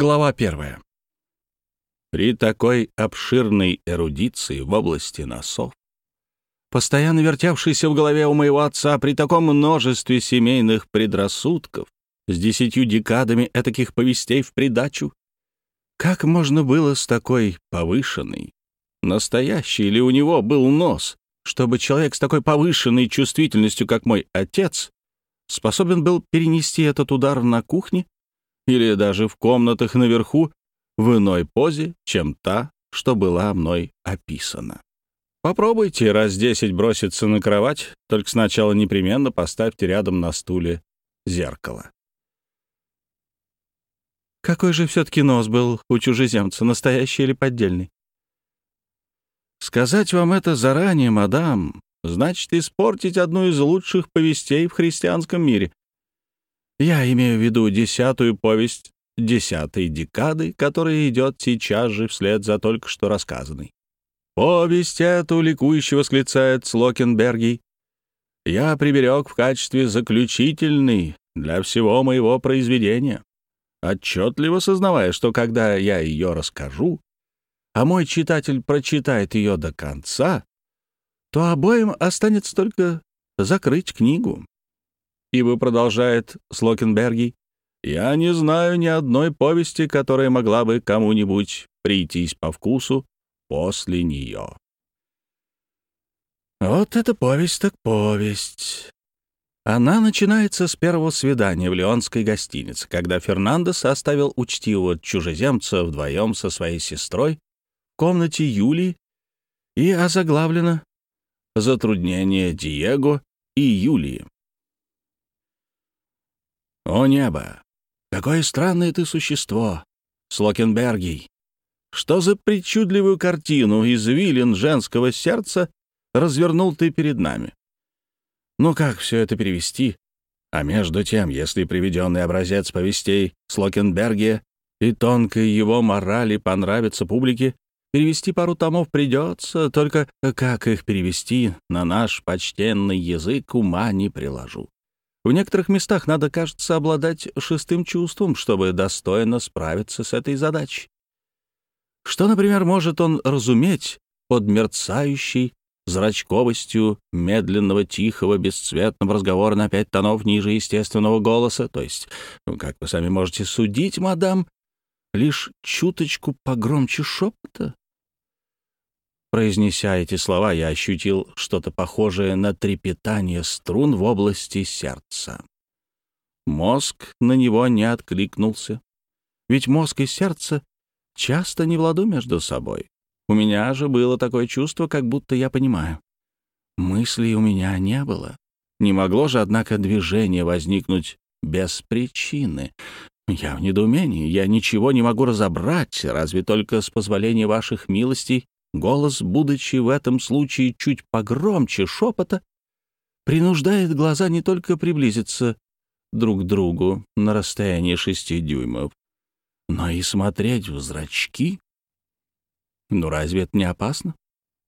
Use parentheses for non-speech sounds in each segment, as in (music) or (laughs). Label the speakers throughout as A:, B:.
A: Глава первая. При такой обширной эрудиции в области носов, постоянно вертевшейся в голове у моего отца при таком множестве семейных предрассудков, с десятью декадами этаких повестей в придачу, как можно было с такой повышенной, настоящий ли у него был нос, чтобы человек с такой повышенной чувствительностью, как мой отец, способен был перенести этот удар на кухне или даже в комнатах наверху в иной позе, чем та, что была мной описана. Попробуйте раз десять броситься на кровать, только сначала непременно поставьте рядом на стуле зеркало. Какой же все-таки нос был у чужеземца, настоящий или поддельный? Сказать вам это заранее, мадам, значит испортить одну из лучших повестей в христианском мире. Я имею в виду десятую повесть десятой декады, которая идет сейчас же вслед за только что рассказанной. Повесть эту ликующе восклицает Слокенберги. Я приберег в качестве заключительной для всего моего произведения, отчетливо сознавая, что когда я ее расскажу, а мой читатель прочитает ее до конца, то обоим останется только закрыть книгу. Ибо, продолжает Слокенберги, я не знаю ни одной повести, которая могла бы кому-нибудь прийтись по вкусу после нее. Вот эта повесть так повесть. Она начинается с первого свидания в Леонской гостинице, когда Фернандес оставил учтивого чужеземца вдвоем со своей сестрой в комнате Юлии и озаглавлена «Затруднение Диего и Юлии». «О небо! Какое странное ты существо, Слокенбергий! Что за причудливую картину извилин женского сердца развернул ты перед нами? Ну как все это перевести? А между тем, если приведенный образец повестей Слокенбергия и тонкой его морали понравится публике, перевести пару томов придется, только как их перевести на наш почтенный язык ума не приложу. В некоторых местах надо, кажется, обладать шестым чувством, чтобы достойно справиться с этой задачей. Что, например, может он разуметь под мерцающей зрачковостью медленного, тихого, бесцветного разговора на пять тонов ниже естественного голоса, то есть, ну, как вы сами можете судить, мадам, лишь чуточку погромче шепота? Произнеся эти слова, я ощутил что-то похожее на трепетание струн в области сердца. Мозг на него не откликнулся. Ведь мозг и сердце часто не в ладу между собой. У меня же было такое чувство, как будто я понимаю. Мыслей у меня не было. Не могло же, однако, движение возникнуть без причины. Я в недоумении, я ничего не могу разобрать, разве только с позволения ваших милостей Голос, будучи в этом случае чуть погромче шепота, принуждает глаза не только приблизиться друг к другу на расстоянии шести дюймов, но и смотреть в зрачки. Ну разве это не опасно?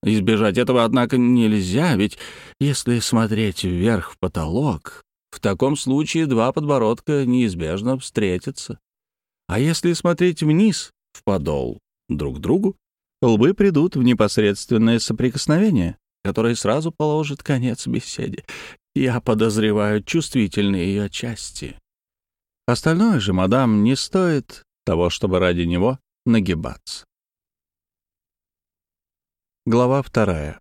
A: Избежать этого, однако, нельзя, ведь если смотреть вверх в потолок, в таком случае два подбородка неизбежно встретятся. А если смотреть вниз, в подол, друг к другу, лбы придут в непосредственное соприкосновение, которое сразу положит конец беседе. Я подозреваю чувствительные ее части. Остальное же, мадам, не стоит того, чтобы ради него нагибаться. Глава вторая.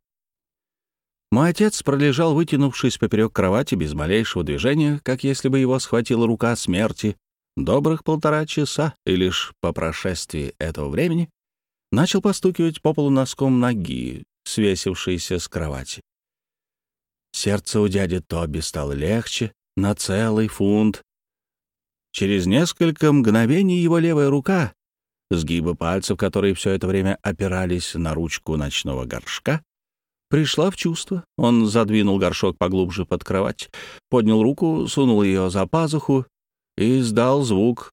A: Мой отец пролежал, вытянувшись поперек кровати без малейшего движения, как если бы его схватила рука смерти, добрых полтора часа, и лишь по прошествии этого времени начал постукивать по полу носком ноги, свесившейся с кровати. Сердце у дяди Тоби стало легче на целый фунт. Через несколько мгновений его левая рука, сгибы пальцев, которые все это время опирались на ручку ночного горшка, пришла в чувство. Он задвинул горшок поглубже под кровать, поднял руку, сунул ее за пазуху и издал звук.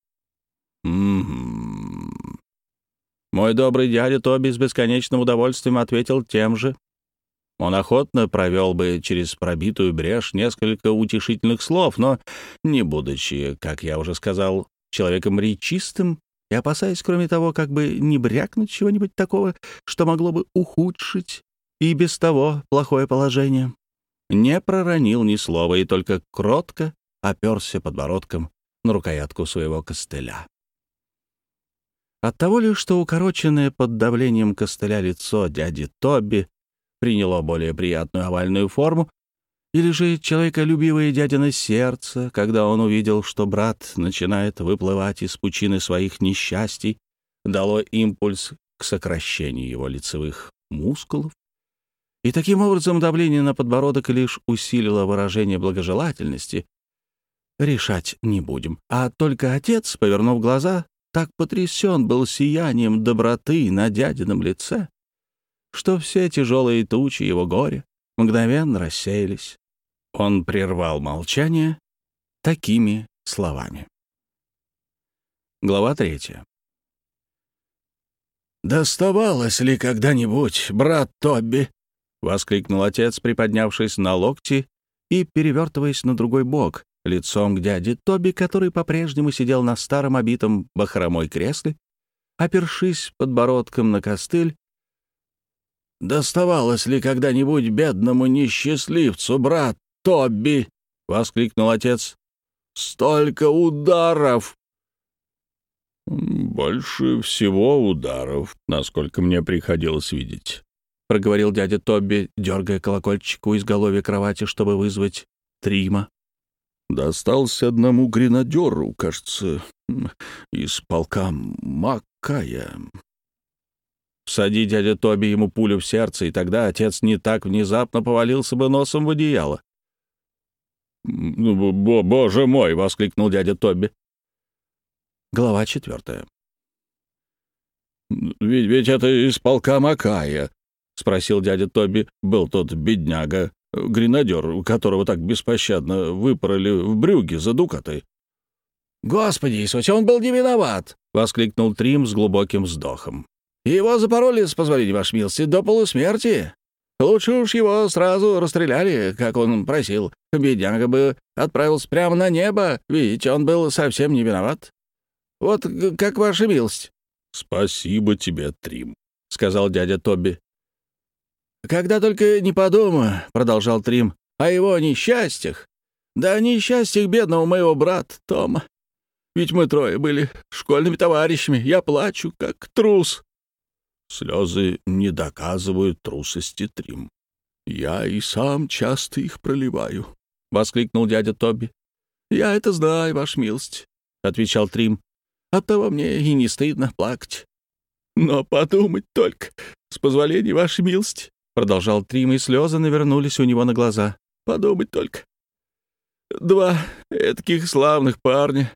A: «М-м-м». Мой добрый дядя Тоби с бесконечным удовольствием ответил тем же. Он охотно провел бы через пробитую брешь несколько утешительных слов, но, не будучи, как я уже сказал, человеком речистым, и опасаясь, кроме того, как бы не брякнуть чего-нибудь такого, что могло бы ухудшить и без того плохое положение, не проронил ни слова и только кротко оперся подбородком на рукоятку своего костыля. От того ли, что укороченное под давлением костыля лицо дяди Тоби приняло более приятную овальную форму, или же человеколюбивое дядино сердце, когда он увидел, что брат начинает выплывать из пучины своих несчастий, дало импульс к сокращению его лицевых мускулов, и таким образом давление на подбородок лишь усилило выражение благожелательности. Решать не будем. А только отец, повернув глаза, так потрясен был сиянием доброты на дядином лице, что все тяжелые тучи его горя мгновенно рассеялись. Он прервал молчание такими словами. Глава третья. «Доставалось ли когда-нибудь, брат Тобби?» — воскликнул отец, приподнявшись на локти и перевертываясь на другой бок, лицом к дяде Тоби, который по-прежнему сидел на старом обитом бахромой кресле, опершись подбородком на костыль. «Доставалось ли когда-нибудь бедному несчастливцу, брат Тоби?» — воскликнул отец. «Столько ударов!» «Больше всего ударов, насколько мне приходилось видеть», — проговорил дядя Тобби, дергая колокольчик у изголовья кровати, чтобы вызвать Трима. «Достался одному гренадеру, кажется, из полка Макая». Сади дядя Тоби ему пулю в сердце, и тогда отец не так внезапно повалился бы носом в одеяло. «Бо «Боже мой!» — воскликнул дядя Тоби. Глава четвертая. «Ведь, ведь это из полка Макая», — спросил дядя Тоби. «Был тот бедняга, гренадер, которого так беспощадно выпороли в брюге за дукаты». «Господи Иисусе, он был не виноват!» — воскликнул Трим с глубоким вздохом. «Его запороли, с позволения вашей милости, до полусмерти. Лучше уж его сразу расстреляли, как он просил. Бедняга бы отправился прямо на небо, ведь он был совсем не виноват. Вот как ваша милость». «Спасибо тебе, Трим», — сказал дядя Тоби. «Когда только не подумаю», — продолжал Трим, — «о его несчастьях. Да о несчастьях бедного моего брата Тома. Ведь мы трое были школьными товарищами. Я плачу, как трус». «Слезы не доказывают трусости, Трим. Я и сам часто их проливаю», — воскликнул дядя Тоби. «Я это знаю, ваша милость», — отвечал Трим. «Оттого мне и не стыдно плакать». «Но подумать только, с позволения вашей милости, Продолжал Трим, и слезы навернулись у него на глаза. Подумать только. Два таких славных парня.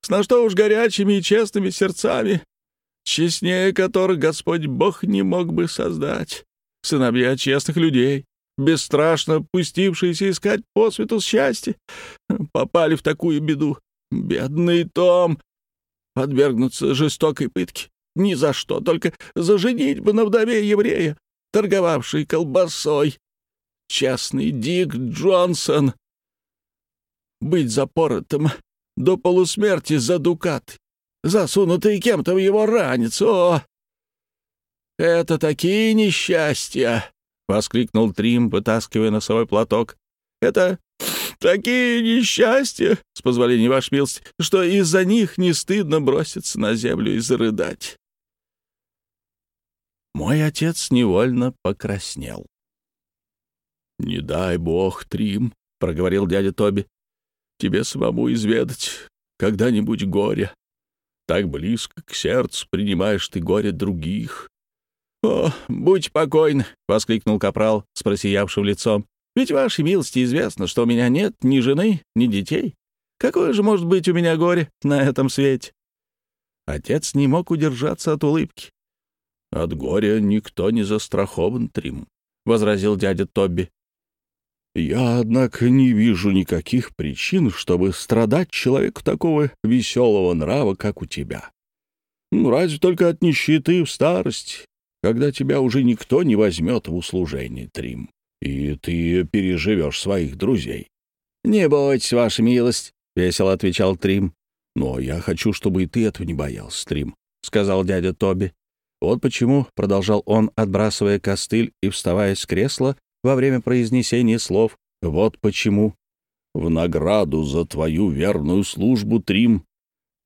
A: С на что уж горячими и честными сердцами, честнее которых Господь Бог не мог бы создать. Сыновья честных людей, бесстрашно пустившиеся искать по свету счастья, попали в такую беду. Бедный Том! Подвергнуться жестокой пытке. Ни за что, только заженить бы на вдове еврея, торговавший колбасой. Частный Дик Джонсон. Быть запоротым до полусмерти за дукат, засунутый кем-то в его ранец. О! Это такие несчастья! — воскликнул Трим, вытаскивая носовой платок. «Это такие несчастья, с позволения ваш милость, что из-за них не стыдно броситься на землю и зарыдать. Мой отец невольно покраснел. «Не дай бог, Трим», — проговорил дядя Тоби, — «тебе самому изведать когда-нибудь горе. Так близко к сердцу принимаешь ты горе других». «О, будь покойн», — воскликнул капрал с просиявшим лицом. «Ведь вашей милости известно, что у меня нет ни жены, ни детей. Какое же может быть у меня горе на этом свете?» Отец не мог удержаться от улыбки. «От горя никто не застрахован, Трим», — возразил дядя Тобби. «Я, однако, не вижу никаких причин, чтобы страдать человеку такого веселого нрава, как у тебя. Ну, разве только от нищеты в старости, когда тебя уже никто не возьмет в услужение, Трим, и ты переживешь своих друзей». «Не бойтесь, ваша милость», — весело отвечал Трим. «Но я хочу, чтобы и ты этого не боялся, Трим», — сказал дядя Тоби. «Вот почему», — продолжал он, отбрасывая костыль и вставая с кресла во время произнесения слов, «вот почему. В награду за твою верную службу, Трим,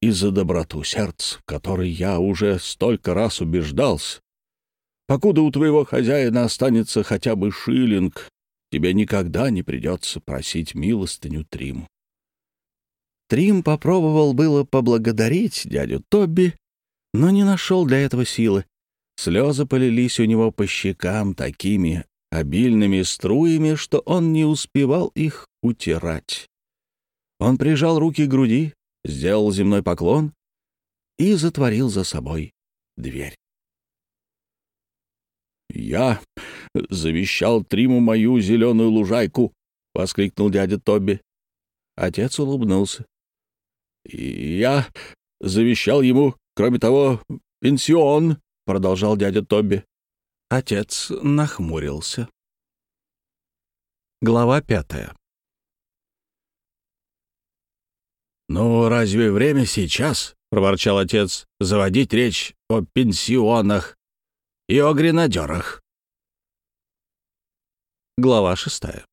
A: и за доброту сердца, в которой я уже столько раз убеждался. Покуда у твоего хозяина останется хотя бы шиллинг, тебе никогда не придется просить милостыню Триму. Трим попробовал было поблагодарить дядю Тобби, но не нашел для этого силы. Слезы полились у него по щекам такими обильными струями, что он не успевал их утирать. Он прижал руки к груди, сделал земной поклон и затворил за собой дверь. «Я завещал Триму мою зеленую лужайку!» — воскликнул дядя Тоби. Отец улыбнулся. «Я завещал ему, кроме того, пенсион», — продолжал дядя Тоби. Отец нахмурился. Глава пятая «Ну, разве время сейчас, — проворчал отец, — заводить речь о пенсионах и о гренадерах?» Глава шестая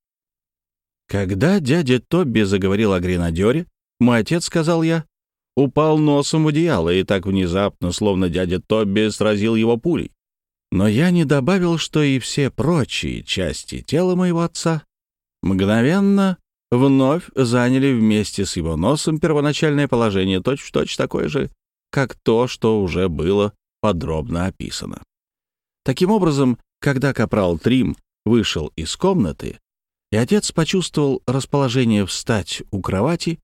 A: Когда дядя Тобби заговорил о гренадере, мой отец, сказал я, упал носом в одеяло и так внезапно, словно дядя Тобби сразил его пулей. Но я не добавил, что и все прочие части тела моего отца мгновенно вновь заняли вместе с его носом первоначальное положение, точь-в-точь точь такое же, как то, что уже было подробно описано. Таким образом, когда капрал Трим вышел из комнаты, и отец почувствовал расположение встать у кровати,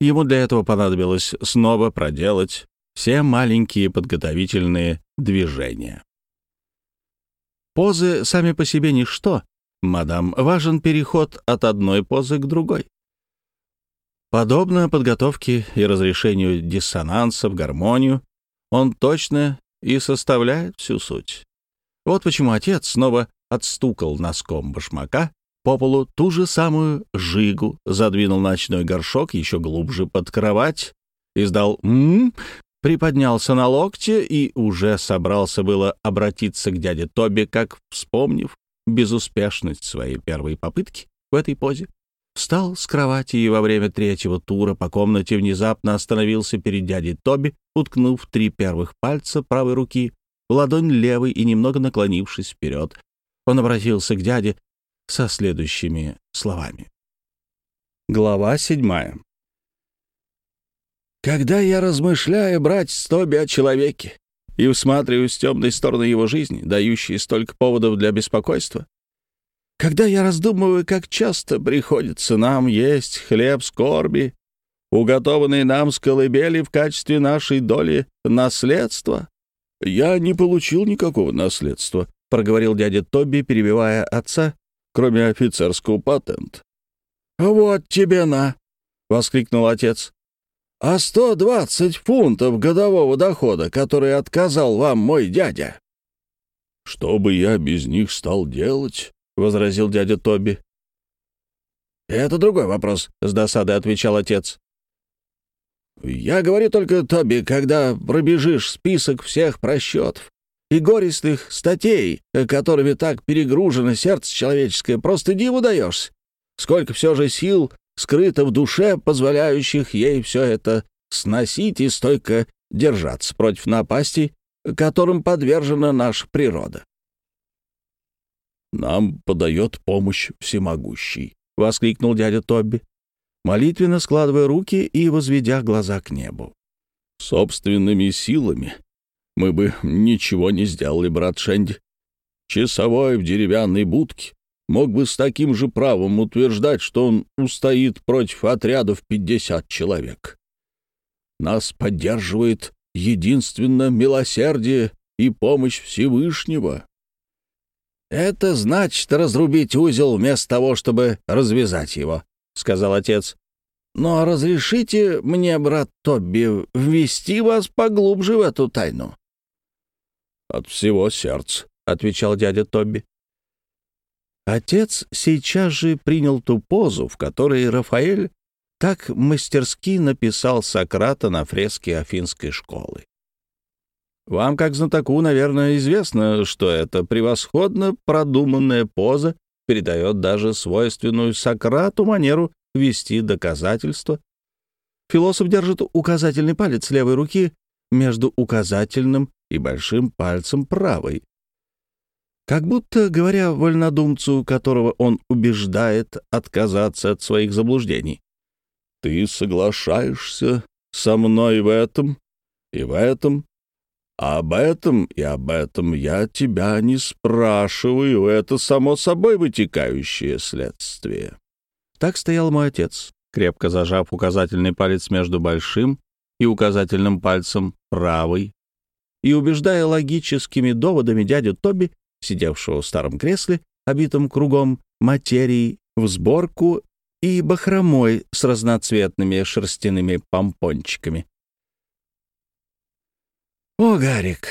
A: ему для этого понадобилось снова проделать все маленькие подготовительные движения. Позы сами по себе ничто, мадам, важен переход от одной позы к другой. Подобно подготовке и разрешению диссонанса в гармонию, он точно и составляет всю суть. Вот почему отец снова отстукал носком башмака по полу ту же самую жигу, задвинул ночной горшок еще глубже под кровать, издал «м-м», приподнялся на локте и уже собрался было обратиться к дяде Тоби, как, вспомнив безуспешность своей первой попытки в этой позе, встал с кровати и во время третьего тура по комнате внезапно остановился перед дядей Тоби, уткнув три первых пальца правой руки в ладонь левой и немного наклонившись вперед. Он обратился к дяде со следующими словами. Глава седьмая. Когда я размышляю, брать Тоби, о человеке и усматриваюсь темной стороны его жизни, дающей столько поводов для беспокойства, когда я раздумываю, как часто приходится нам есть хлеб скорби, уготованный нам с колыбели в качестве нашей доли наследства, я не получил никакого наследства, проговорил дядя Тоби, перебивая отца, кроме офицерского патента. «Вот тебе на!» — воскликнул отец а 120 фунтов годового дохода, который отказал вам мой дядя». «Что бы я без них стал делать?» — возразил дядя Тоби. «Это другой вопрос», — с досадой отвечал отец. «Я говорю только, Тоби, когда пробежишь список всех просчетов и горестных статей, которыми так перегружено сердце человеческое, просто диву даешься. Сколько все же сил скрыто в душе, позволяющих ей все это сносить и стойко держаться против напастей, которым подвержена наша природа. «Нам подает помощь всемогущий», — воскликнул дядя Тобби, молитвенно складывая руки и возведя глаза к небу. «Собственными силами мы бы ничего не сделали, брат Шенди. Часовой в деревянной будке мог бы с таким же правом утверждать, что он устоит против отрядов 50 человек. Нас поддерживает единственно милосердие и помощь Всевышнего. «Это значит разрубить узел вместо того, чтобы развязать его», — сказал отец. «Но разрешите мне, брат Тобби, ввести вас поглубже в эту тайну». «От всего сердца», — отвечал дядя Тобби. Отец сейчас же принял ту позу, в которой Рафаэль Так мастерски написал Сократа на фреске Афинской школы. Вам, как знатоку, наверное, известно, что эта превосходно продуманная поза передает даже свойственную Сократу манеру вести доказательства. Философ держит указательный палец левой руки между указательным и большим пальцем правой, как будто говоря вольнодумцу, которого он убеждает отказаться от своих заблуждений. «Ты соглашаешься со мной в этом и в этом, а об этом и об этом я тебя не спрашиваю, это само собой вытекающее следствие». Так стоял мой отец, крепко зажав указательный палец между большим и указательным пальцем правой, и убеждая логическими доводами дядю Тоби сидевшего в старом кресле, обитом кругом материи, в сборку и бахромой с разноцветными шерстяными помпончиками. «О, Гарик,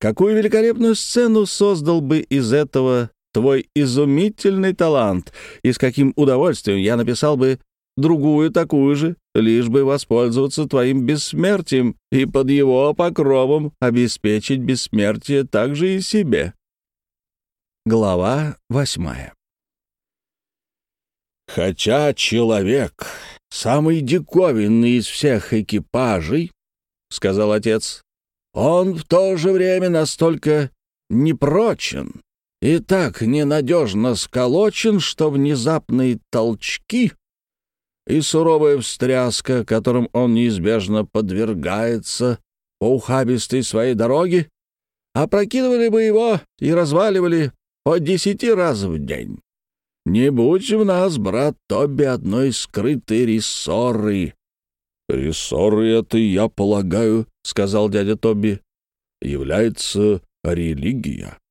A: какую великолепную сцену создал бы из этого твой изумительный талант, и с каким удовольствием я написал бы другую такую же, лишь бы воспользоваться твоим бессмертием и под его покровом обеспечить бессмертие также и себе. Глава восьмая «Хотя человек — самый диковинный из всех экипажей, — сказал отец, — он в то же время настолько непрочен и так ненадежно сколочен, что внезапные толчки и суровая встряска, которым он неизбежно подвергается по ухабистой своей дороге, опрокидывали бы его и разваливали по десяти раз в день. Не будь в нас, брат Тоби, одной скрытой рессоры. — Рессоры это, я полагаю, — сказал дядя Тоби, — является религия. —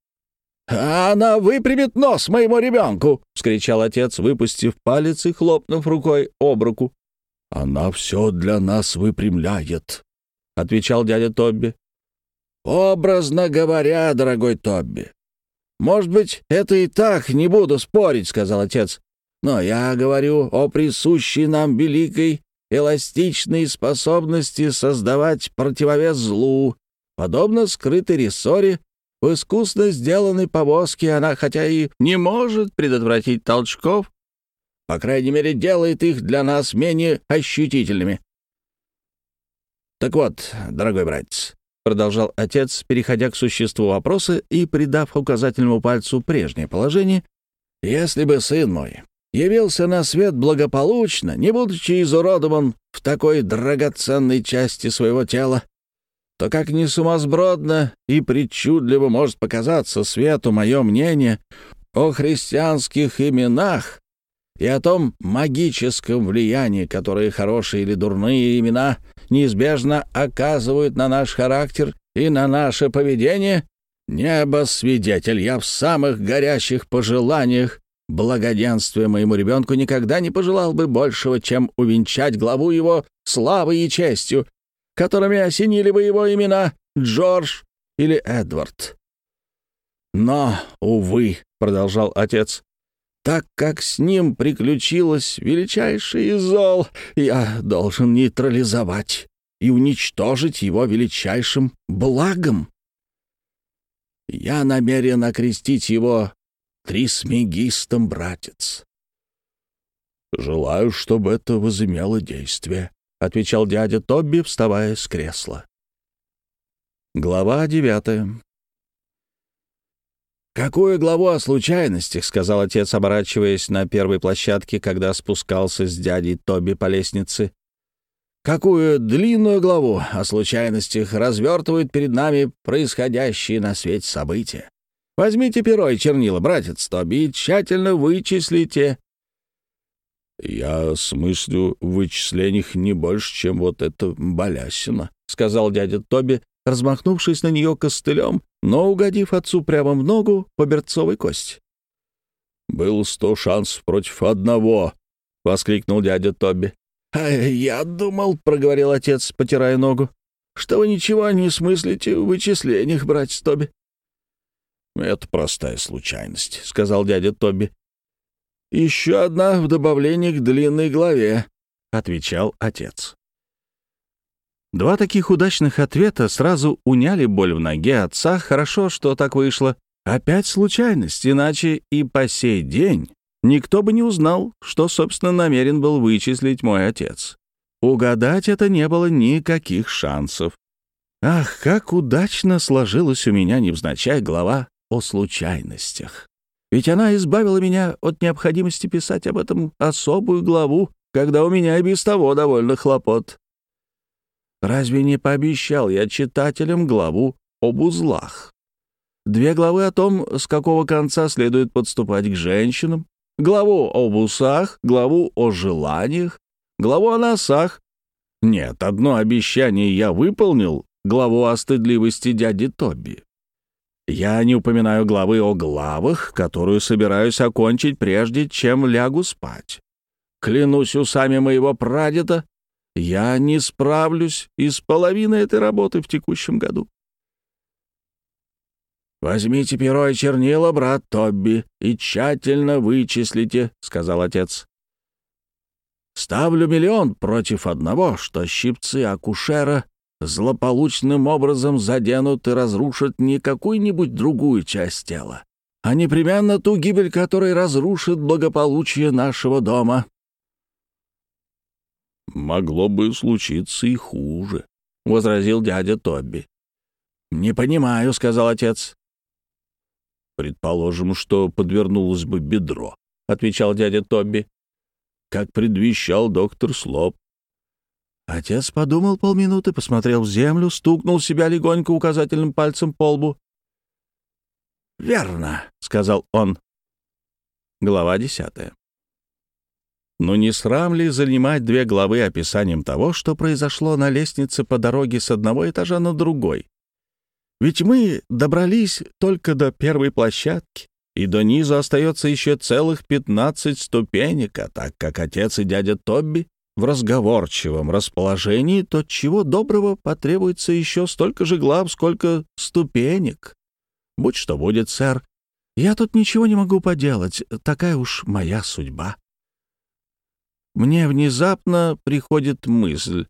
A: Она выпрямит нос моему ребенку! — вскричал отец, выпустив палец и хлопнув рукой об руку. — Она все для нас выпрямляет, — отвечал дядя Тобби. — Образно говоря, дорогой Тобби, «Может быть, это и так, не буду спорить», — сказал отец. «Но я говорю о присущей нам великой эластичной способности создавать противовес злу. Подобно скрытой рессоре, в искусно сделанной повозке она хотя и не может предотвратить толчков, по крайней мере, делает их для нас менее ощутительными. Так вот, дорогой братец, продолжал отец, переходя к существу вопроса и придав указательному пальцу прежнее положение, «если бы сын мой явился на свет благополучно, не будучи изуродован в такой драгоценной части своего тела, то как не сумасбродно и причудливо может показаться свету мое мнение о христианских именах и о том магическом влиянии, которое хорошие или дурные имена неизбежно оказывают на наш характер и на наше поведение, небо свидетель, я в самых горящих пожеланиях благоденствия моему ребенку никогда не пожелал бы большего, чем увенчать главу его славой и честью, которыми осенили бы его имена Джордж или Эдвард. «Но, увы», — продолжал отец, так как с ним приключилось величайшее зол, я должен нейтрализовать и уничтожить его величайшим благом. Я намерен окрестить его трисмегистом, братец. «Желаю, чтобы это возымело действие», — отвечал дядя Тобби, вставая с кресла. Глава девятая. «Какую главу о случайностях?» — сказал отец, оборачиваясь на первой площадке, когда спускался с дядей Тоби по лестнице. «Какую длинную главу о случайностях развертывают перед нами происходящие на свете события? Возьмите перо и чернила, братец Тоби, и тщательно вычислите». «Я смыслю в вычислениях не больше, чем вот эта балясина», — сказал дядя Тоби, размахнувшись на нее костылем, но угодив отцу прямо в ногу по берцовой кости. «Был сто шансов против одного!» — воскликнул дядя Тоби. «А я думал, — проговорил отец, потирая ногу, — что вы ничего не смыслите в вычислениях, братец Тоби». «Это простая случайность», — сказал дядя Тоби. «Еще одна в добавлении к длинной главе. отвечал отец. Два таких удачных ответа сразу уняли боль в ноге отца. Хорошо, что так вышло. Опять случайность, иначе и по сей день никто бы не узнал, что, собственно, намерен был вычислить мой отец. Угадать это не было никаких шансов. Ах, как удачно сложилась у меня невзначай глава о случайностях. Ведь она избавила меня от необходимости писать об этом особую главу, когда у меня и без того довольно хлопот. Разве не пообещал я читателям главу об узлах? Две главы о том, с какого конца следует подступать к женщинам, главу об усах, главу о желаниях, главу о носах. Нет, одно обещание я выполнил, главу о стыдливости дяди Тоби. Я не упоминаю главы о главах, которую собираюсь окончить, прежде чем лягу спать. Клянусь усами моего прадеда, я не справлюсь и с половиной этой работы в текущем году. «Возьмите перо и чернила, брат Тобби, и тщательно вычислите», — сказал отец. «Ставлю миллион против одного, что щипцы акушера злополучным образом заденут и разрушат не какую-нибудь другую часть тела, а непременно ту гибель, которая разрушит благополучие нашего дома. «Могло бы случиться и хуже», — возразил дядя Тобби. «Не понимаю», — сказал отец. «Предположим, что подвернулось бы бедро», — отвечал дядя Тобби, как предвещал доктор Слоп. Отец подумал полминуты, посмотрел в землю, стукнул себя легонько указательным пальцем по лбу. «Верно», — сказал он. Глава десятая. Но не срам ли занимать две главы описанием того, что произошло на лестнице по дороге с одного этажа на другой? Ведь мы добрались только до первой площадки, и до низу остается еще целых пятнадцать ступенек, а так как отец и дядя Тобби в разговорчивом расположении, то чего доброго потребуется еще столько же глав, сколько ступенек. Будь что будет, сэр. Я тут ничего не могу поделать, такая уж моя судьба. Мне внезапно приходит мысль.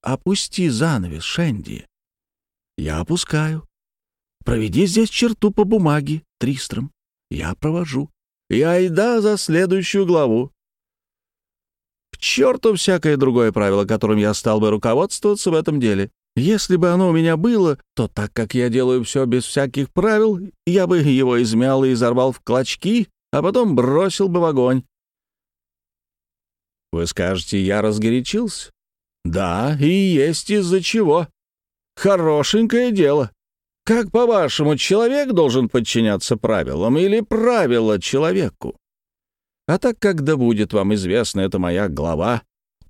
A: «Опусти занавес, Шенди». Я опускаю. «Проведи здесь черту по бумаге, Тристром». Я провожу. И айда за следующую главу. Черту всякое другое правило, которым я стал бы руководствоваться в этом деле. Если бы оно у меня было, то так как я делаю все без всяких правил, я бы его измял и изорвал в клочки, а потом бросил бы в огонь. Вы скажете, я разгорячился? Да, и есть из-за чего. Хорошенькое дело. Как, по-вашему, человек должен подчиняться правилам или правила человеку? А так как да будет вам известно, это моя глава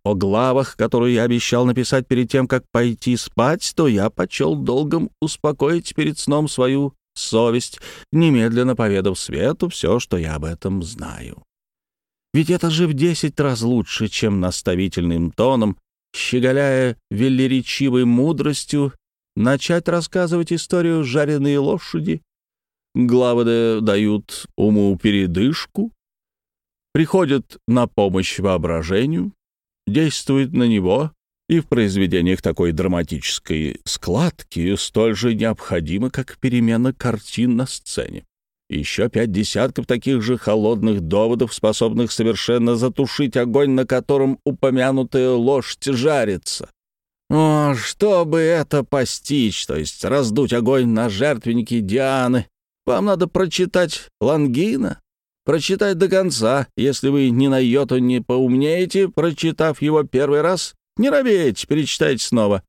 A: о главах, которую я обещал написать перед тем, как пойти спать, то я почел долгом успокоить перед сном свою совесть, немедленно поведав свету все, что я об этом знаю. Ведь это же в десять раз лучше, чем наставительным тоном, щеголяя велеречивой мудростью, начать рассказывать историю жареной лошади. Главы дают уму передышку, приходят на помощь воображению, действуют на него, и в произведениях такой драматической складки столь же необходимо, как перемена картин на сцене. Еще пять десятков таких же холодных доводов, способных совершенно затушить огонь, на котором упомянутая лошадь жарится. О, чтобы это постичь, то есть раздуть огонь на жертвеннике Дианы, вам надо прочитать Лангина, прочитать до конца. Если вы ни на йоту не поумнеете, прочитав его первый раз, не робейте, перечитайте снова.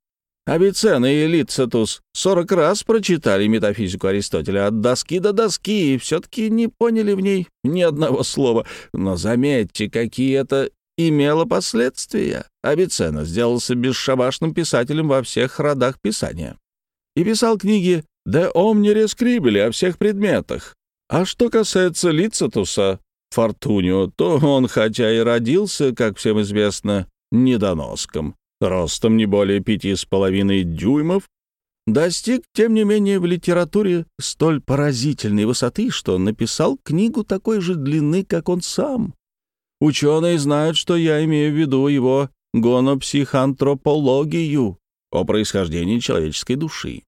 A: Авиценна и Лицетус сорок раз прочитали метафизику Аристотеля от доски до доски и все-таки не поняли в ней ни одного слова. Но заметьте, какие это имело последствия. Авиценна сделался бесшабашным писателем во всех родах писания. И писал книги «De omnire scribili» о всех предметах. А что касается Лицетуса, Фортунио, то он, хотя и родился, как всем известно, недоноском, ростом не более пяти с половиной дюймов, достиг, тем не менее, в литературе столь поразительной высоты, что написал книгу такой же длины, как он сам. Ученые знают, что я имею в виду его гонопсихантропологию о происхождении человеческой души.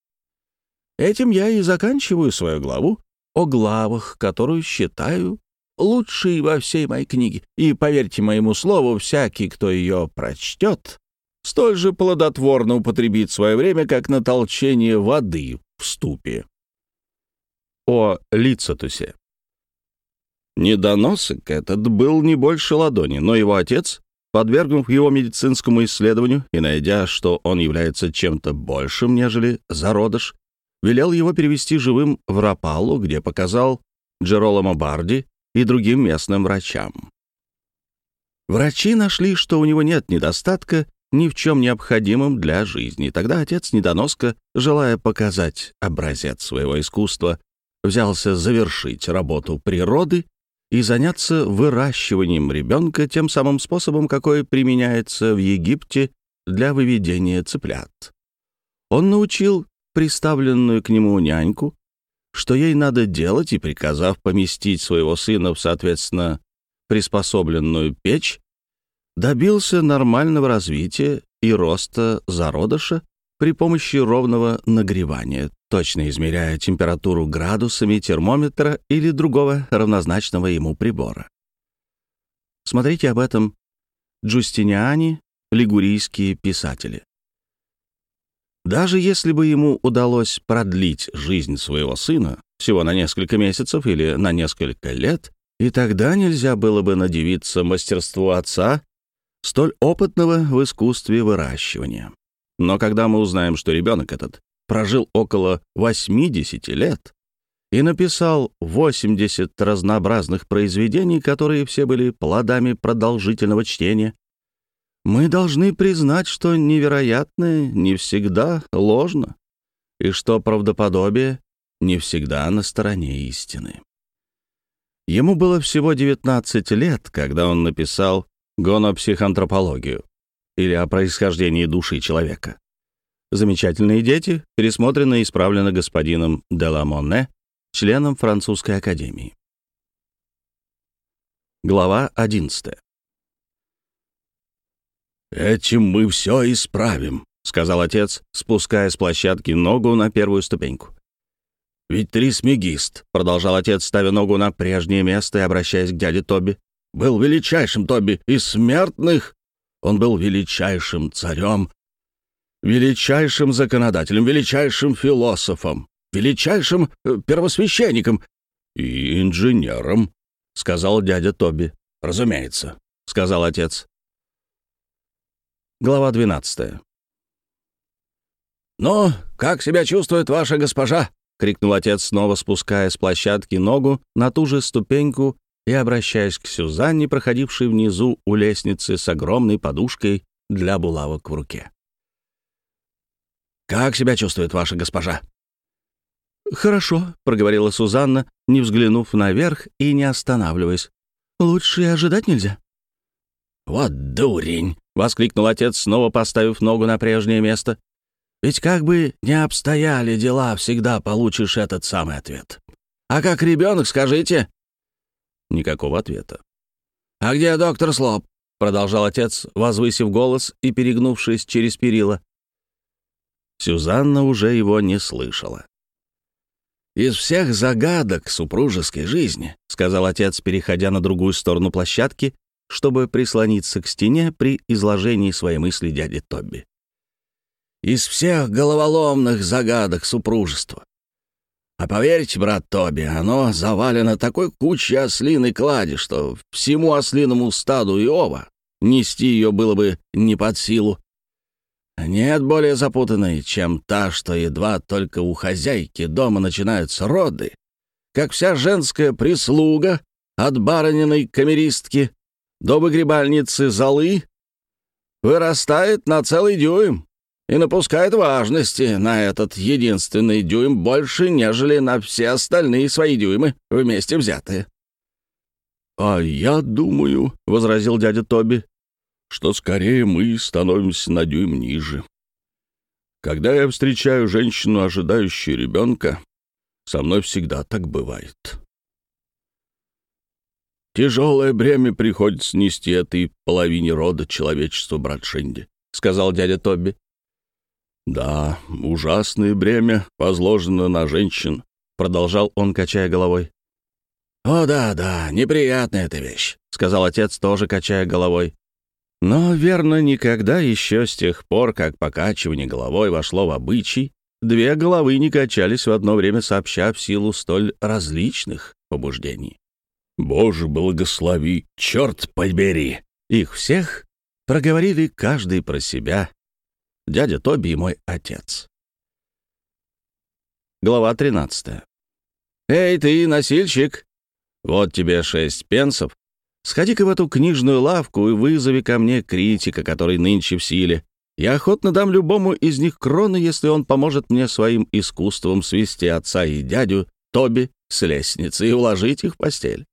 A: Этим я и заканчиваю свою главу о главах, которую считаю лучшей во всей моей книге. И, поверьте моему слову, всякий, кто ее прочтет, столь же плодотворно употребит свое время, как на толчение воды в ступе. О Лицатусе. Недоносок этот был не больше ладони, но его отец, подвергнув его медицинскому исследованию и найдя, что он является чем-то большим, нежели зародыш, велел его перевести живым в Рапалу, где показал Джероломо Барди и другим местным врачам. Врачи нашли, что у него нет недостатка ни в чем необходимом для жизни. Тогда отец недоноска, желая показать образец своего искусства, взялся завершить работу природы и заняться выращиванием ребенка тем самым способом, какой применяется в Египте для выведения цыплят. Он научил приставленную к нему няньку, что ей надо делать, и, приказав поместить своего сына в, соответственно, приспособленную печь, добился нормального развития и роста зародыша при помощи ровного нагревания, точно измеряя температуру градусами термометра или другого равнозначного ему прибора. Смотрите об этом Джустиниани, лигурийские писатели. Даже если бы ему удалось продлить жизнь своего сына всего на несколько месяцев или на несколько лет, и тогда нельзя было бы надевиться мастерству отца, столь опытного в искусстве выращивания. Но когда мы узнаем, что ребенок этот прожил около 80 лет и написал 80 разнообразных произведений, которые все были плодами продолжительного чтения, мы должны признать, что невероятное не всегда ложно, и что правдоподобие не всегда на стороне истины. Ему было всего 19 лет, когда он написал «Гонопсихантропологию» или о происхождении души человека. «Замечательные дети» пересмотрено и исправлено господином Деламоне, членом французской академии. Глава 11.
B: «Этим мы все исправим», — сказал отец, спуская с площадки ногу на первую ступеньку. «Ведь Трисмегист», — продолжал отец, ставя ногу на прежнее место и обращаясь к дяде Тоби, «был величайшим Тоби из смертных. Он был величайшим царем, величайшим законодателем, величайшим философом, величайшим э, первосвященником и инженером», — сказал дядя Тоби. «Разумеется», — сказал отец.
A: Глава 12.
B: «Ну, как себя чувствует ваша госпожа?» — крикнул отец, снова спуская с площадки ногу на ту же ступеньку и обращаясь к Сюзанне, проходившей внизу у лестницы с огромной подушкой для булавок в руке. «Как себя чувствует ваша госпожа?»
A: «Хорошо», — проговорила Сюзанна, не взглянув наверх и не останавливаясь. «Лучше и ожидать нельзя».
B: «Вот дурень!» — воскликнул отец, снова поставив ногу на прежнее место. «Ведь как бы не обстояли дела, всегда получишь этот самый ответ. А как ребенок, скажите?»
A: Никакого ответа.
B: «А где доктор Слоп?» — продолжал отец, возвысив голос и перегнувшись через перила.
A: Сюзанна уже его не слышала.
B: «Из всех загадок супружеской жизни», — сказал отец, переходя на другую сторону площадки чтобы прислониться к стене при изложении своей мысли дяди Тобби. «Из всех головоломных загадок супружества. А поверьте, брат Тоби, оно завалено такой кучей ослиной клади, что всему ослиному стаду Иова нести ее было бы не под силу. Нет более запутанной, чем та, что едва только у хозяйки дома начинаются роды, как вся женская прислуга от барыниной камеристки до выгребальницы золы вырастает на целый дюйм и напускает важности на этот единственный дюйм больше, нежели на все остальные свои дюймы вместе взятые.
A: «А я думаю», — возразил дядя Тоби, — «что скорее мы становимся на дюйм ниже. Когда я встречаю женщину, ожидающую ребенка, со мной всегда так бывает». «Тяжелое бремя приходится нести этой половине рода человечества, брат Шинди», — сказал дядя Тобби. «Да, ужасное бремя возложено на женщин», — продолжал он, качая головой.
B: «О, да, да, неприятная эта вещь», — сказал отец, тоже качая головой.
A: Но, верно, никогда еще с тех пор, как покачивание головой вошло в обычай, две головы не качались в одно время сообща в силу столь различных побуждений. «Боже, благослови! Черт побери!» Их всех проговорили каждый про себя. Дядя Тоби и мой отец. Глава 13. «Эй, ты, носильщик! Вот тебе шесть пенсов. Сходи-ка в эту книжную лавку и вызови ко мне критика, который нынче в силе. Я охотно дам любому из них кроны, если он поможет мне своим искусством свести отца и дядю Тоби с лестницы и уложить их в постель.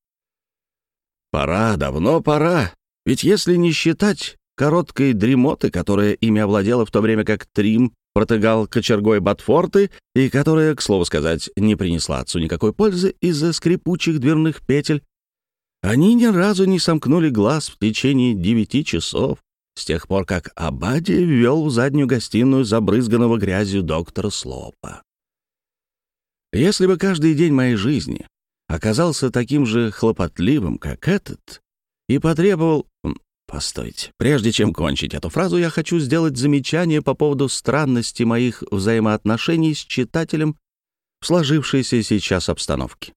A: Пора, давно пора. Ведь если не считать короткой дремоты, которая ими овладела в то время как Трим протыгал кочергой Батфорты, и которая, к слову сказать, не принесла отцу никакой пользы из-за скрипучих дверных петель, они ни разу не сомкнули глаз в течение девяти часов, с тех пор, как Абади ввел в заднюю гостиную забрызганного грязью доктора Слопа. Если бы каждый день моей жизни оказался таким же хлопотливым, как этот, и потребовал... Постойте, прежде чем кончить эту фразу, я хочу сделать замечание по поводу странности моих взаимоотношений с читателем в сложившейся сейчас обстановке.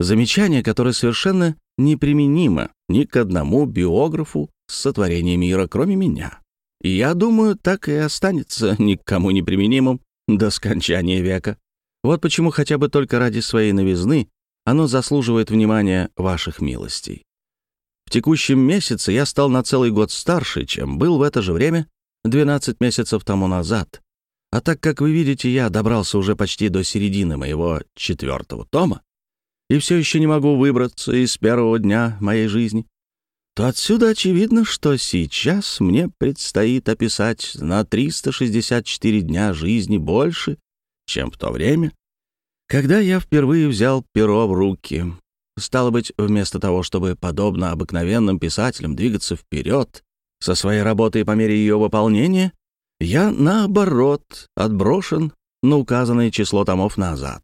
A: Замечание, которое совершенно неприменимо ни к одному биографу с сотворения мира, кроме меня. И я думаю, так и останется (laughs) ни к кому неприменимым до скончания века. Вот почему хотя бы только ради своей новизны оно заслуживает внимания ваших милостей. В текущем месяце я стал на целый год старше, чем был в это же время 12 месяцев тому назад. А так как вы видите, я добрался уже почти до середины моего четвертого тома и все еще не могу выбраться из первого дня моей жизни, то отсюда очевидно, что сейчас мне предстоит описать на 364 дня жизни больше, чем в то время, когда я впервые взял перо в руки, стало быть, вместо того, чтобы, подобно обыкновенным писателям, двигаться вперед со своей работой по мере ее выполнения, я, наоборот, отброшен на указанное число томов назад.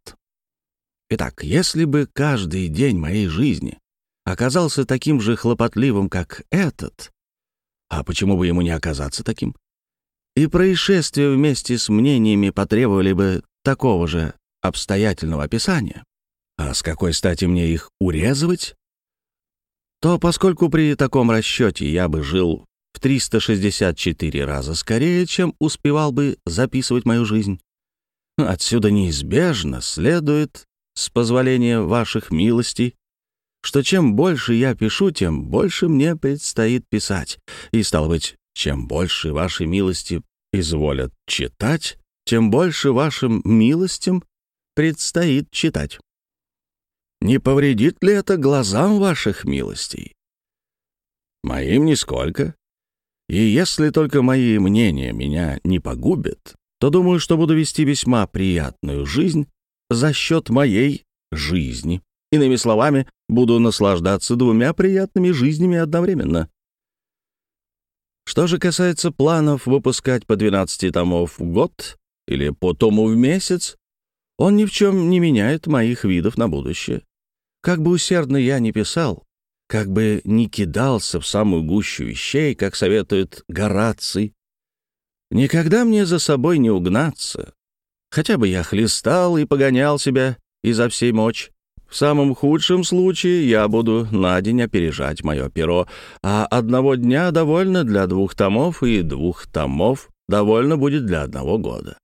A: Итак, если бы каждый день моей жизни оказался таким же хлопотливым, как этот, а почему бы ему не оказаться таким? И происшествия вместе с мнениями потребовали бы такого же обстоятельного описания, а с какой стати мне их урезывать, то поскольку при таком расчете я бы жил в 364 раза скорее, чем успевал бы записывать мою жизнь, отсюда неизбежно следует, с позволения ваших милостей, что чем больше я пишу, тем больше мне предстоит писать, и, стало быть, чем больше ваши милости изволят читать, тем больше вашим милостям предстоит читать. Не повредит ли это глазам ваших милостей? Моим нисколько. И если только мои мнения меня не погубят, то думаю, что буду вести весьма приятную жизнь за счет моей жизни. Иными словами, буду наслаждаться двумя приятными жизнями одновременно. Что же касается планов выпускать по 12 томов в год или по тому в месяц, он ни в чем не меняет моих видов на будущее. Как бы усердно я ни писал, как бы ни кидался в самую гущу вещей, как советует Гораций, никогда мне за собой не угнаться. Хотя бы я хлестал и погонял себя изо всей мочи. В самом худшем случае я буду на день опережать мое перо, а одного дня довольно для двух томов, и двух томов довольно будет для одного года.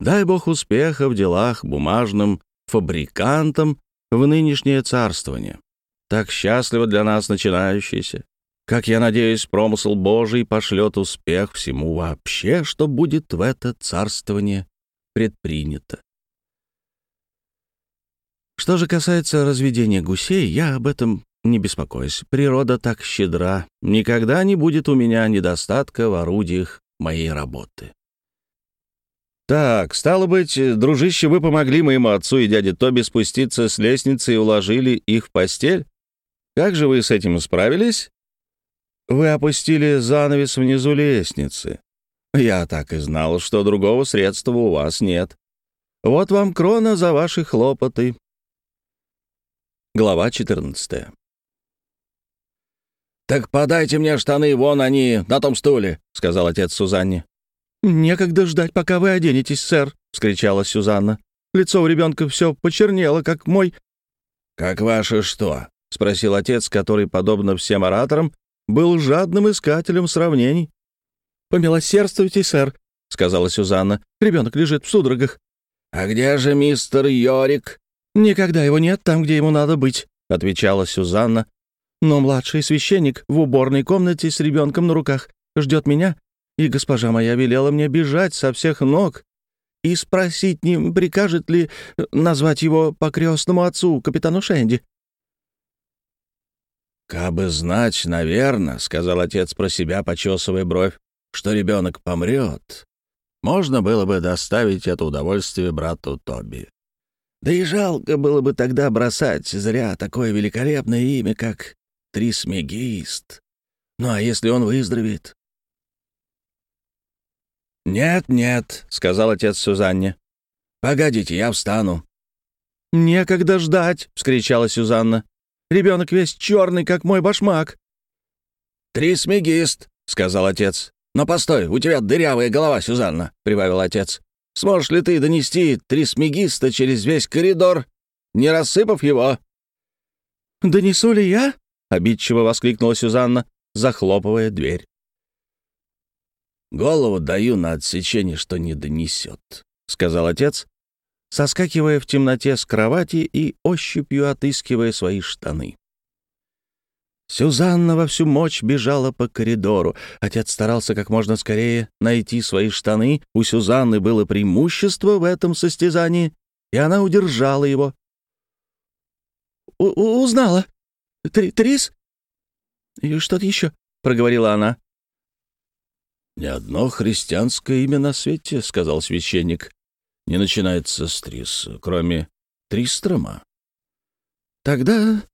A: Дай бог успеха в делах бумажным фабрикантам в нынешнее царствование. Так счастливо для нас начинающееся. Как я надеюсь, промысл Божий пошлет успех всему вообще, что будет в это царствование предпринято. Что же касается разведения гусей, я об этом не беспокоюсь. Природа так щедра. Никогда не будет у меня недостатка в орудиях моей работы. «Так, стало быть, дружище, вы помогли моему отцу и дяде Тоби спуститься с лестницы и уложили их в постель?» Как же вы с этим справились? Вы опустили занавес внизу лестницы. Я так и знал, что другого средства у вас нет. Вот вам крона за ваши хлопоты. Глава 14
B: «Так подайте мне штаны, вон они, на том стуле», — сказал отец Сюзанне.
A: «Некогда ждать, пока вы оденетесь, сэр», — вскричала Сюзанна. «Лицо у ребенка все почернело, как мой...»
B: «Как ваше что?»
A: — спросил отец, который, подобно всем ораторам, был жадным искателем сравнений. «Помилосердствуйте, сэр», — сказала Сюзанна. «Ребенок лежит в судорогах».
B: «А где же мистер Йорик?»
A: «Никогда его нет там, где ему надо быть», — отвечала Сюзанна. «Но младший священник в уборной комнате с ребенком на руках ждет меня, и госпожа моя велела мне бежать со всех ног и спросить, не прикажет ли назвать его по крестному отцу, капитану Шенди.
B: «Кабы знать, наверное», — сказал отец про себя, почесывая бровь, «что ребенок помрет, можно было бы доставить это удовольствие брату Тоби. Да и жалко было бы тогда бросать зря такое великолепное имя, как Трисмегист. Ну а если он выздоровеет?» «Нет, нет», — сказал отец Сюзанне. «Погодите, я встану».
A: «Некогда ждать!» — вскричала Сюзанна. Ребенок весь черный, как мой башмак».
B: «Трисмегист», — сказал отец. «Но постой, у тебя дырявая голова, Сюзанна», — прибавил отец. «Сможешь ли ты донести трисмегиста через весь коридор, не рассыпав его?»
A: «Донесу ли я?» — обидчиво воскликнула Сюзанна, захлопывая дверь.
B: «Голову даю на отсечение, что не донесет», — сказал отец,
A: соскакивая в темноте с кровати и ощупью отыскивая свои штаны. Сюзанна во всю мощь бежала по коридору. Отец старался как можно скорее найти свои штаны. У Сюзанны было преимущество в этом состязании, и она удержала его. У «Узнала. Три Трис? И что-то еще?» — проговорила она.
B: «Ни одно христианское имя на свете», — сказал священник не начинается с Трис, кроме Тристрома.
A: — Тогда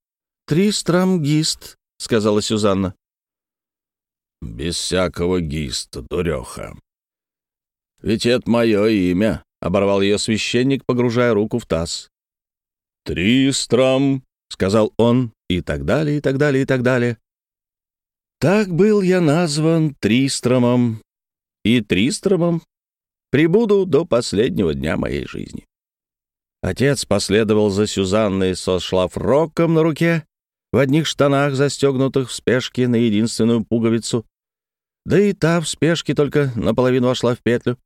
A: Тристрамгист, — сказала Сюзанна.
B: — Без всякого гиста, дуреха. — Ведь это мое имя, — оборвал ее священник, погружая руку в таз. — Тристрам, — сказал он, и так далее, и так далее, и так далее. Так был я назван Тристромом, и Тристромом Прибуду до последнего дня моей жизни. Отец последовал за Сюзанной со шлафроком на руке, в одних штанах, застегнутых в спешке на единственную пуговицу. Да и та в спешке только наполовину вошла в петлю.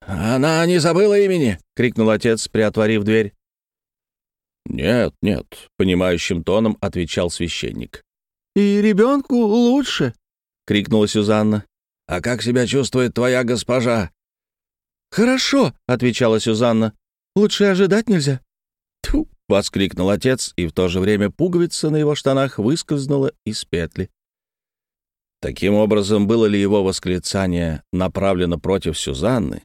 B: «Она не забыла имени!» — крикнул отец, приотворив дверь. «Нет, нет», — понимающим тоном отвечал священник.
A: «И ребенку лучше!» — крикнула Сюзанна.
B: «А как себя чувствует твоя госпожа?»
A: «Хорошо», — отвечала Сюзанна. «Лучше ожидать нельзя».
B: «Тьфу!» — воскликнул отец, и в то же время пуговица на его штанах выскользнула из петли. Таким образом, было ли его восклицание направлено против Сюзанны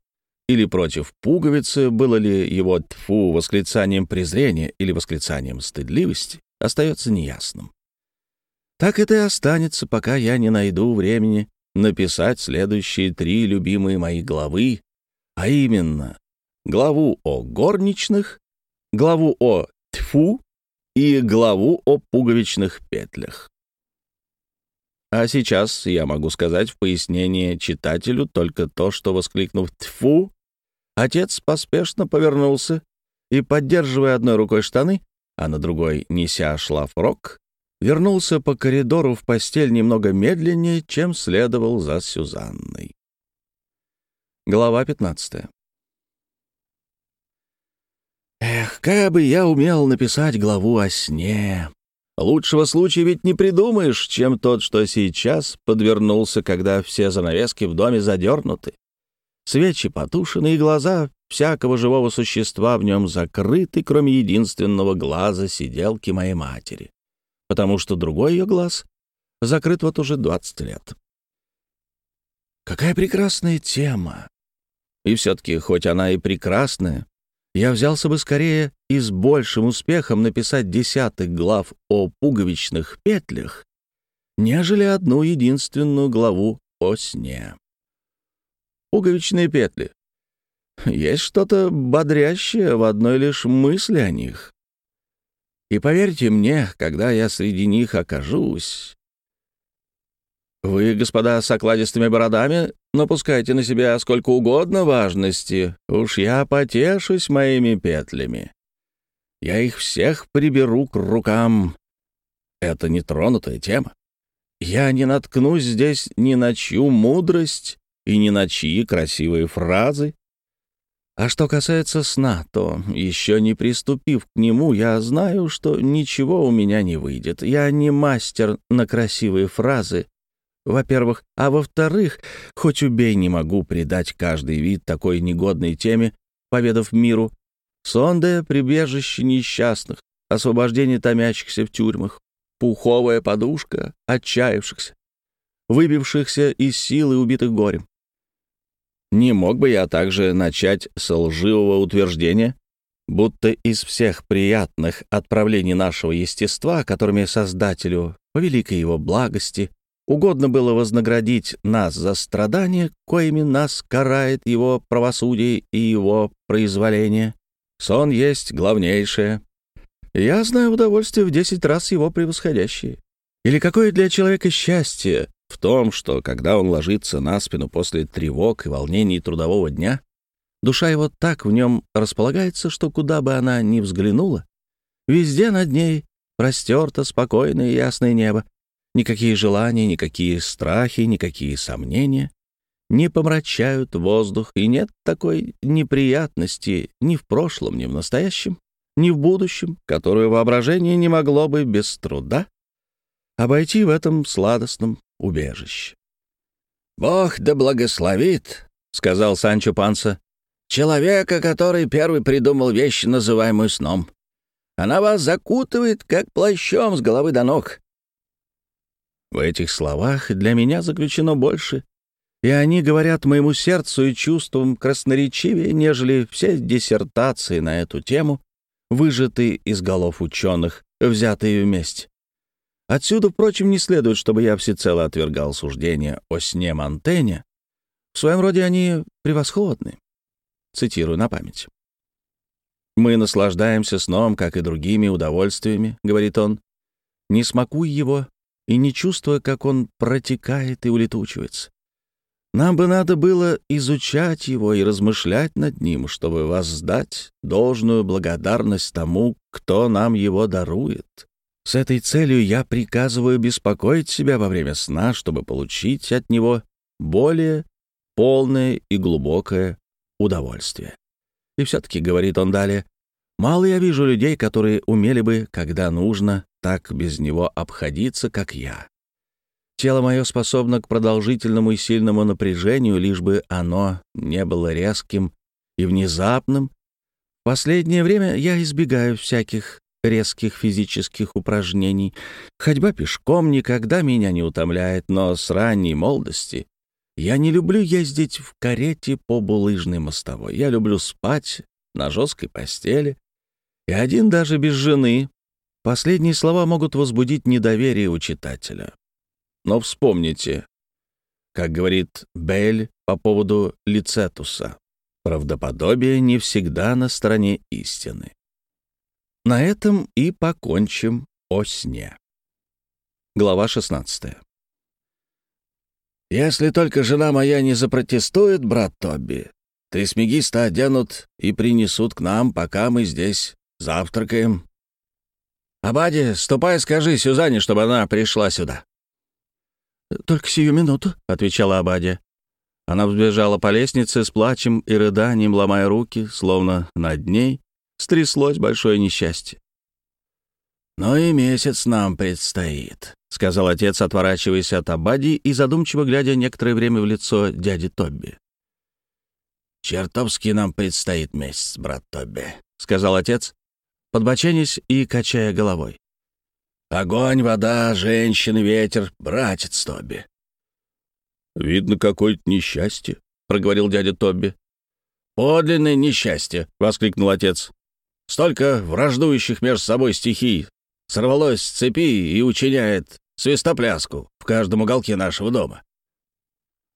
B: или против пуговицы, было ли его «тьфу» восклицанием презрения или восклицанием стыдливости, остается неясным. Так это и останется, пока я не найду времени написать следующие три любимые мои главы, а именно главу о горничных, главу о тьфу и главу о пуговичных петлях. А сейчас я могу сказать в пояснение читателю только то, что, воскликнув «тьфу», отец поспешно повернулся и, поддерживая одной рукой штаны, а на другой неся шлафрок, вернулся по коридору в постель немного медленнее, чем следовал за Сюзанной. Глава 15 Эх, как бы я умел написать главу о сне. Лучшего случая ведь не придумаешь, чем тот, что сейчас подвернулся, когда все занавески в доме задернуты. Свечи потушены, и глаза всякого живого существа в нем закрыты, кроме единственного глаза сиделки моей матери потому что другой ее глаз закрыт вот уже 20 лет. Какая прекрасная тема! И все-таки, хоть она и прекрасная, я взялся бы скорее и с большим успехом написать десятых глав о пуговичных петлях, нежели одну единственную главу о сне. Пуговичные петли. Есть что-то бодрящее в одной лишь мысли о них. И поверьте мне, когда я среди них окажусь... Вы, господа с окладистыми бородами, напускайте на себя сколько угодно важности. Уж я потешусь моими петлями. Я их всех приберу к рукам. Это нетронутая тема. Я не наткнусь здесь ни на чью мудрость и ни на чьи красивые фразы. А что касается сна, то, еще не приступив к нему, я знаю, что ничего у меня не выйдет. Я не мастер на красивые фразы, во-первых, а во-вторых, хоть убей, не могу придать каждый вид такой негодной теме, поведав миру. Сонде — прибежище несчастных, освобождение томящихся в тюрьмах, пуховая подушка отчаявшихся, выбившихся из силы убитых горем. Не мог бы я также начать с лживого утверждения, будто из всех приятных отправлений нашего естества, которыми Создателю, по великой его благости, угодно было вознаградить нас за страдания, коими нас карает его правосудие и его произволение, сон есть главнейшее. Я знаю удовольствие в десять раз его превосходящее. Или какое для человека счастье в том, что, когда он ложится на спину после тревог и волнений трудового дня, душа его так в нем располагается, что куда бы она ни взглянула, везде над ней простерто спокойное ясное небо. Никакие желания, никакие страхи, никакие сомнения не помрачают воздух, и нет такой неприятности ни в прошлом, ни в настоящем, ни в будущем, которую воображение не могло бы без труда обойти в этом сладостном убежище. «Бог да благословит», — сказал Санчо Панса, — «человека, который первый придумал вещь, называемую сном. Она вас закутывает, как плащом с головы до ног». В этих словах для меня заключено больше, и они говорят моему сердцу и чувствам красноречивее, нежели все диссертации на эту тему, выжатые из голов ученых, взятые вместе. Отсюда, впрочем, не следует, чтобы я всецело отвергал суждения о сне Монтэне. В своем роде они превосходны. Цитирую на память. «Мы наслаждаемся сном, как и другими удовольствиями», — говорит он, «не смакуя его и не чувствуя, как он протекает и улетучивается. Нам бы надо было изучать его и размышлять над ним, чтобы воздать должную благодарность тому, кто нам его дарует. С этой целью я приказываю беспокоить себя во время сна, чтобы получить от него более полное и глубокое удовольствие. И все-таки, говорит он далее, мало я вижу людей, которые умели бы, когда нужно, так без него обходиться, как я. Тело мое способно к продолжительному и сильному напряжению, лишь бы оно не было резким и внезапным. В последнее время я избегаю всяких резких физических упражнений. Ходьба пешком никогда меня не утомляет, но с ранней молодости я не люблю ездить в карете по булыжной мостовой. Я люблю спать на жесткой постели, и один даже без жены. Последние слова могут возбудить недоверие у читателя. Но вспомните, как говорит Бель по поводу Лицетуса, правдоподобие не всегда на стороне истины. На этом и покончим о сне. Глава 16. «Если только жена моя не запротестует, брат Тобби, ты с Мегиста оденут и принесут к нам, пока мы здесь завтракаем. Абади, ступай, скажи Сюзанне, чтобы она пришла сюда». «Только сию минуту», — отвечала Абадия. Она взбежала по лестнице с плачем и рыданием, ломая руки, словно над ней стряслось большое несчастье. «Ну и месяц нам предстоит», — сказал отец, отворачиваясь от Абади и задумчиво глядя некоторое время в лицо дяди Тобби. «Чертовски нам предстоит месяц, брат Тобби», — сказал отец, подбоченясь и качая головой. «Огонь, вода, женщины, ветер, братец Тобби». «Видно, какое-то несчастье», — проговорил дядя Тобби. подлинное несчастье!» — воскликнул отец. «Столько враждующих между собой стихий сорвалось с цепи и учиняет свистопляску в каждом уголке нашего дома.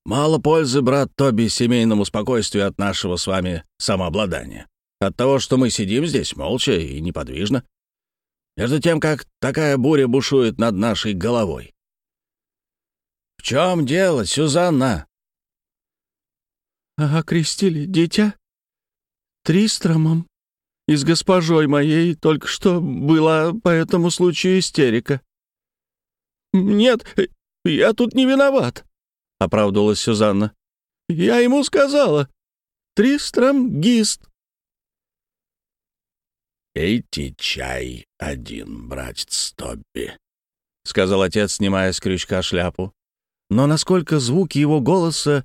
B: Мало пользы, брат Тоби, семейному спокойствию от нашего с вами самообладания. От того, что мы сидим здесь молча и неподвижно, между тем, как такая буря бушует над нашей головой. «В чем дело, Сюзанна?»
C: «Окрестили дитя Тристромом. И с госпожой моей только что была по этому случаю истерика». «Нет, я тут не виноват», — оправдывалась Сюзанна. «Я ему сказала. Тристром гист».
B: «Пейте чай один, братец Тобби», — сказал отец, снимая с крючка шляпу. Но насколько звуки его голоса,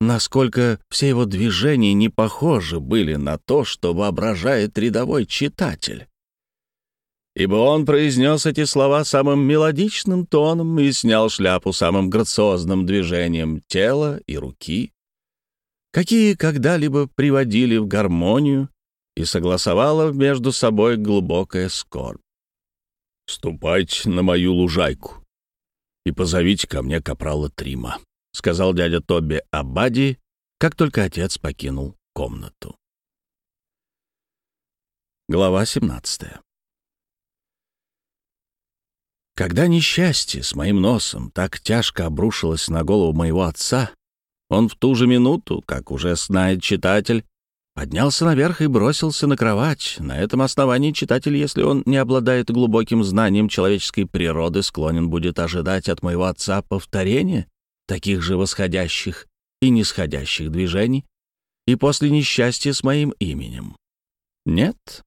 B: насколько все его движения не похожи были на то, что воображает рядовой читатель. Ибо он произнес эти слова самым мелодичным тоном и снял шляпу самым грациозным движением тела и руки, какие когда-либо приводили в гармонию и согласовала между собой глубокая скорбь. «Ступайте на мою лужайку и позовите ко мне капрала Трима», — сказал дядя Тоби Абади, как только отец покинул комнату. Глава 17 Когда несчастье с моим носом так тяжко обрушилось на голову моего отца, он в ту же минуту, как уже знает читатель, Поднялся наверх и бросился на кровать. На этом основании читатель, если он не обладает глубоким знанием человеческой природы, склонен будет ожидать от моего отца повторения таких же восходящих и нисходящих движений и после несчастья с моим именем. Нет.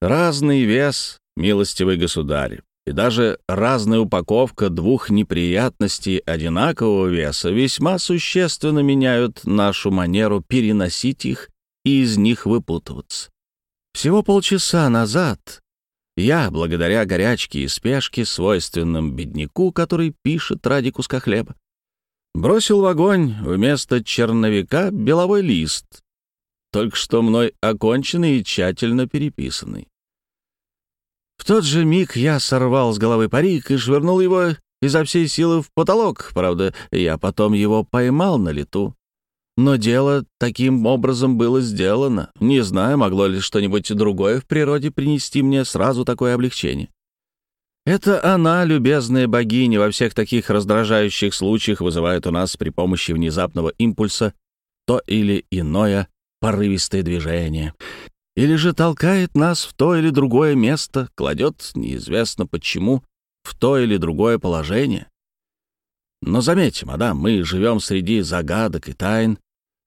B: Разный вес, милостивый государь, и даже разная упаковка двух неприятностей одинакового веса весьма существенно меняют нашу манеру переносить их и из них выпутываться. Всего полчаса назад я, благодаря горячке и спешке, свойственным бедняку, который пишет ради куска хлеба, бросил в огонь вместо черновика беловой лист, только что мной оконченный и тщательно переписанный. В тот же миг я сорвал с головы парик и швырнул его изо всей силы в потолок. Правда, я потом его поймал на лету. Но дело таким образом было сделано. Не знаю, могло ли что-нибудь другое в природе принести мне сразу такое облегчение. Это она, любезная богиня, во всех таких раздражающих случаях вызывает у нас при помощи внезапного импульса то или иное порывистое движение. Или же толкает нас в то или другое место, кладет, неизвестно почему, в то или другое положение. Но заметьте, мадам, мы живем среди загадок и тайн,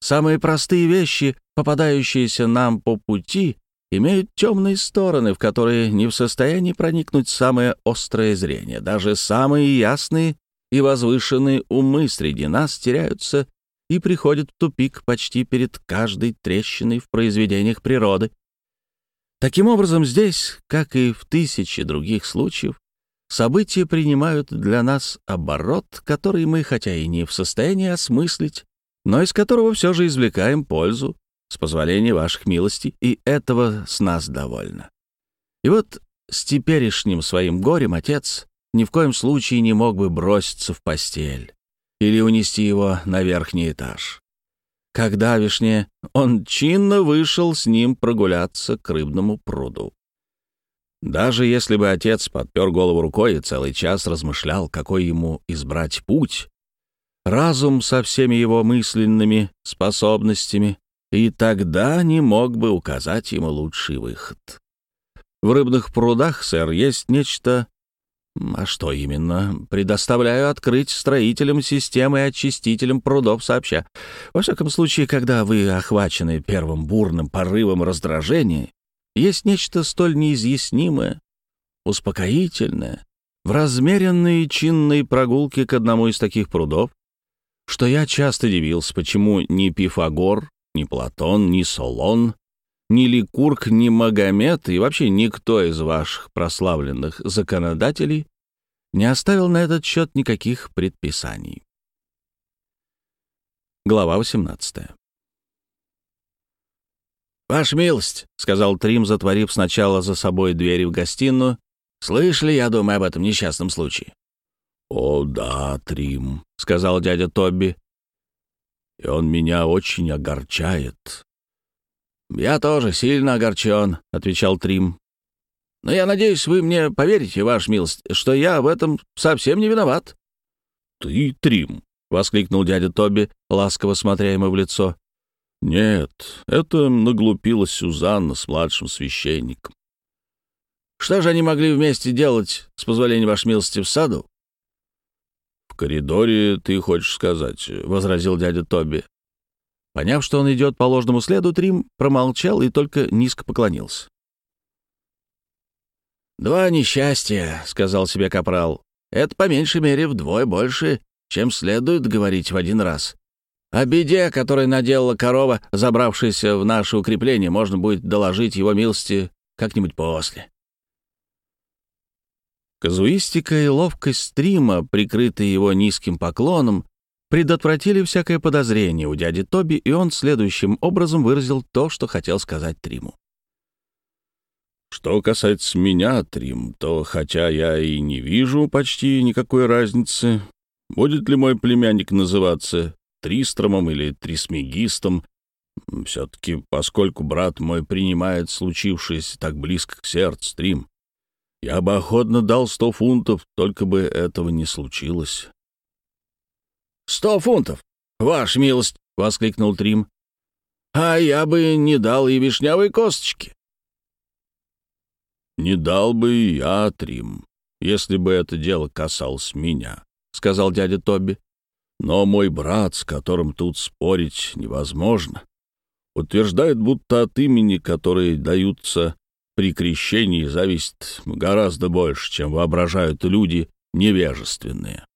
B: Самые простые вещи, попадающиеся нам по пути, имеют темные стороны, в которые не в состоянии проникнуть самое острое зрение. Даже самые ясные и возвышенные умы среди нас теряются и приходят в тупик почти перед каждой трещиной в произведениях природы. Таким образом, здесь, как и в тысячи других случаев, события принимают для нас оборот, который мы, хотя и не в состоянии осмыслить, но из которого все же извлекаем пользу, с позволения ваших милостей, и этого с нас довольно. И вот с теперешним своим горем отец ни в коем случае не мог бы броситься в постель или унести его на верхний этаж. Когда вишне он чинно вышел с ним прогуляться к рыбному пруду. Даже если бы отец подпер голову рукой и целый час размышлял, какой ему избрать путь, разум со всеми его мысленными способностями, и тогда не мог бы указать ему лучший выход. В рыбных прудах, сэр, есть нечто... А что именно? Предоставляю открыть строителям системы и очистителям прудов сообща. Во всяком случае, когда вы охвачены первым бурным порывом раздражения, есть нечто столь неизъяснимое, успокоительное, в размеренной чинной прогулке к одному из таких прудов, что я часто дивился, почему ни Пифагор, ни Платон, ни Солон, ни Ликург, ни Магомед и вообще никто из ваших прославленных законодателей не оставил на этот счет никаких предписаний. Глава 18. «Ваша милость», — сказал Трим, затворив сначала за собой двери в гостиную, «слышали, я думаю, об этом несчастном случае?»
A: «О, да, Трим», — сказал дядя Тобби, «и он меня очень огорчает».
B: «Я тоже сильно огорчен», — отвечал Трим. «Но я надеюсь, вы мне поверите, ваша милость, что я в этом совсем не виноват».
A: «Ты, Трим», — воскликнул дядя Тоби, ласково смотря ему в лицо. Нет, это наглупила Сюзанна с младшим священником.
B: Что же они могли вместе делать, с позволения вашей милости, в саду?
A: В коридоре, ты хочешь сказать, — возразил дядя Тоби.
B: Поняв, что он идет по ложному следу, Трим промолчал и только низко поклонился. «Два несчастья», — сказал себе Капрал. «Это по меньшей мере вдвое больше, чем следует говорить в один раз. О беде, которой наделала корова, забравшаяся в наше укрепление, можно будет доложить его милости как-нибудь после. Казуистика и ловкость стрима, прикрытые его низким поклоном, предотвратили всякое подозрение у дяди Тоби, и он следующим образом выразил то, что хотел сказать Триму.
A: «Что касается меня, Трим, то хотя я и не вижу почти никакой разницы, будет ли мой племянник называться Тристромом или Трисмегистом. Все-таки, поскольку брат мой принимает случившееся так близко к сердцу, Трим, я бы охотно дал сто фунтов, только бы этого не случилось.
B: «Сто фунтов! Ваша милость!» — воскликнул Трим. «А я бы не дал и вишнявой косточки».
A: «Не дал бы и я, Трим, если бы это дело касалось меня», — сказал дядя Тоби. Но мой брат, с которым тут спорить невозможно, утверждает, будто от имени, которые даются при крещении, зависит гораздо больше, чем воображают люди невежественные.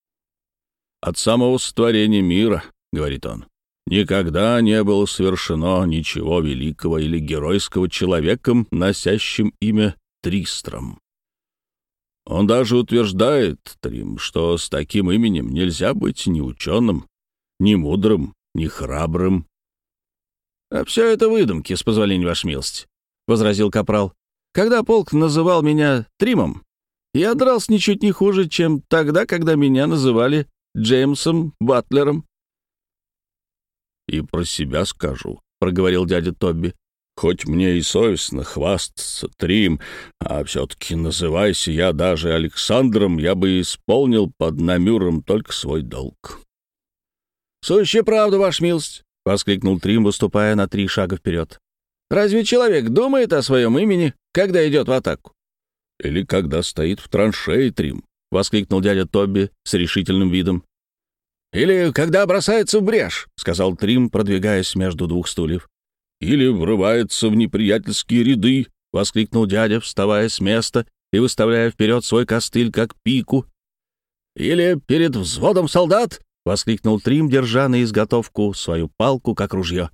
A: «От самого сотворения мира, — говорит он, — никогда не было совершено ничего великого или геройского человеком, носящим имя Тристром. Он даже утверждает, Трим, что с таким именем нельзя быть ни ученым, ни мудрым, ни храбрым.
B: — А все это выдумки, с позволения вашей милости, — возразил Капрал. — Когда полк называл меня Тримом, я дрался ничуть не хуже, чем тогда, когда меня называли Джеймсом Батлером.
A: — И про себя скажу, — проговорил дядя Тобби. Хоть мне и совестно хвастаться, Трим, а все-таки называйся я даже Александром, я бы исполнил под намюром только свой долг.
B: — Сущая правда, ваша милость! — воскликнул Трим, выступая на три шага вперед. — Разве человек думает о своем имени, когда идет в атаку?
A: — Или когда стоит в траншее, Трим, — воскликнул дядя Тобби с решительным видом.
B: — Или когда бросается в брешь, — сказал Трим, продвигаясь между двух стульев
A: или врывается в неприятельские ряды», — воскликнул дядя, вставая с места и выставляя вперед свой костыль, как пику.
B: «Или перед взводом солдат», — воскликнул Трим, держа на изготовку свою палку, как ружье.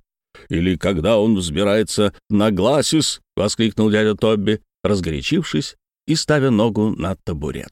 A: «Или когда он взбирается на гласис», — воскликнул дядя Тобби, разгорячившись и ставя ногу на табурет.